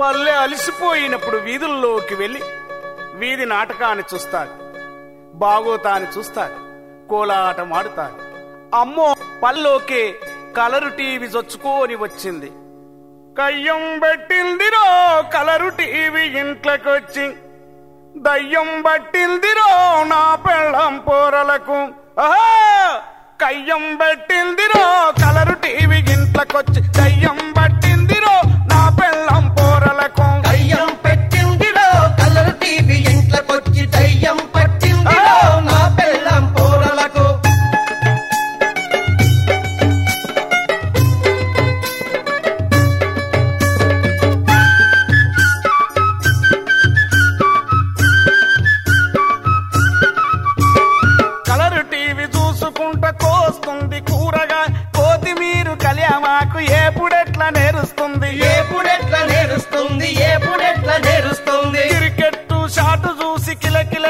పల్లె అలసిపోయినప్పుడు వీధుల్లోకి వెళ్ళి వీధి నాటకాన్ని చూస్తారు బాగోతాన్ని చూస్తారు కోలాటం ఆడుతారు. అమ్మో పల్లోకి కలరు టీవీ చొచ్చుకొని వచ్చింది. కయ్యం పెట్టిందిరో కలరు టీవీ ఇంట్లోకొచ్చి దయ్యం పట్టిందిరో నా పెళ్ళం పోరలకు. కయ్యం పెట్టిందిరో కలరు టీవీ ఇంట్లోకొచ్చి దయ్యం మాకు ఎప్పుడెట్లా నేరుస్తుంది? ఎప్పుడెట్లా నేరుస్తుంది? ఎప్పుడెట్లా నేరుస్తుంది? క్రికెట్ షాట్ చూసి కిలకిల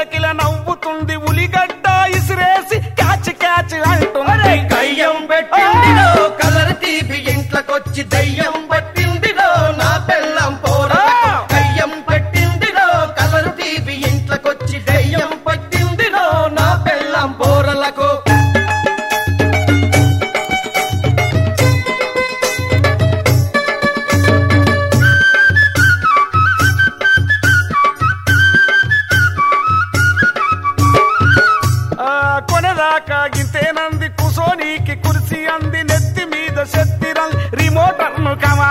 కాగితే నంది కుసోనీకి కుర్చీ అంది నెత్తి మీద శక్తిరల్ రిమోటర్ను కమా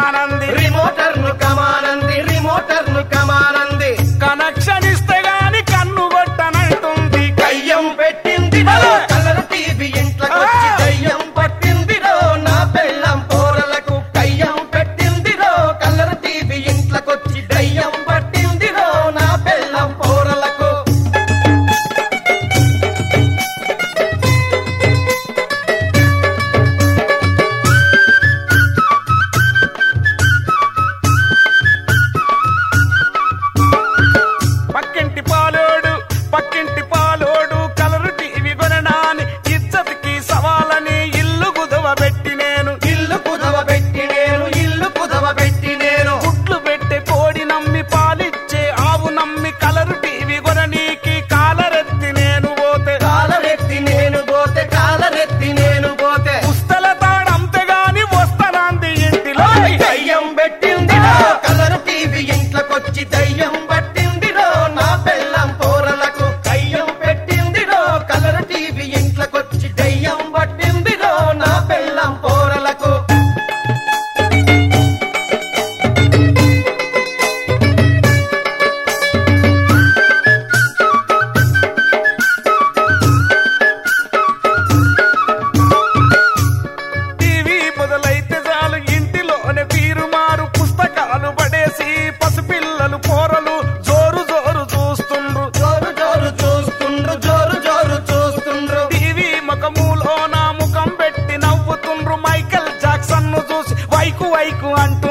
పైకు అంటూ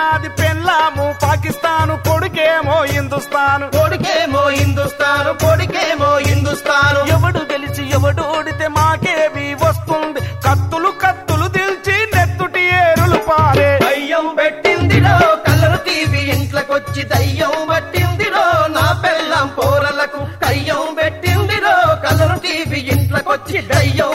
నాది పెళ్ళాము. పాకిస్తాను కొడుకేమో హిందుస్తాను. కొడుకేమో హిందుస్తాను కొడుకేమో హిందుస్తాను. ఎవడు గెలిచి ఎవడు ఓడితే మాకేవి వస్తుంది? కత్తులు కత్తులు దిల్చి నెత్తుటి ఏరులు పారే. దయ్యం పెట్టింది కలరు తీపి ఇంట్లోకొచ్చి దయ్యం పట్టింది నా పెళ్ళం పోరలకు దయ్యం పెట్టింది కలరు తీపి ఇంట్లోకొచ్చి దయ్యం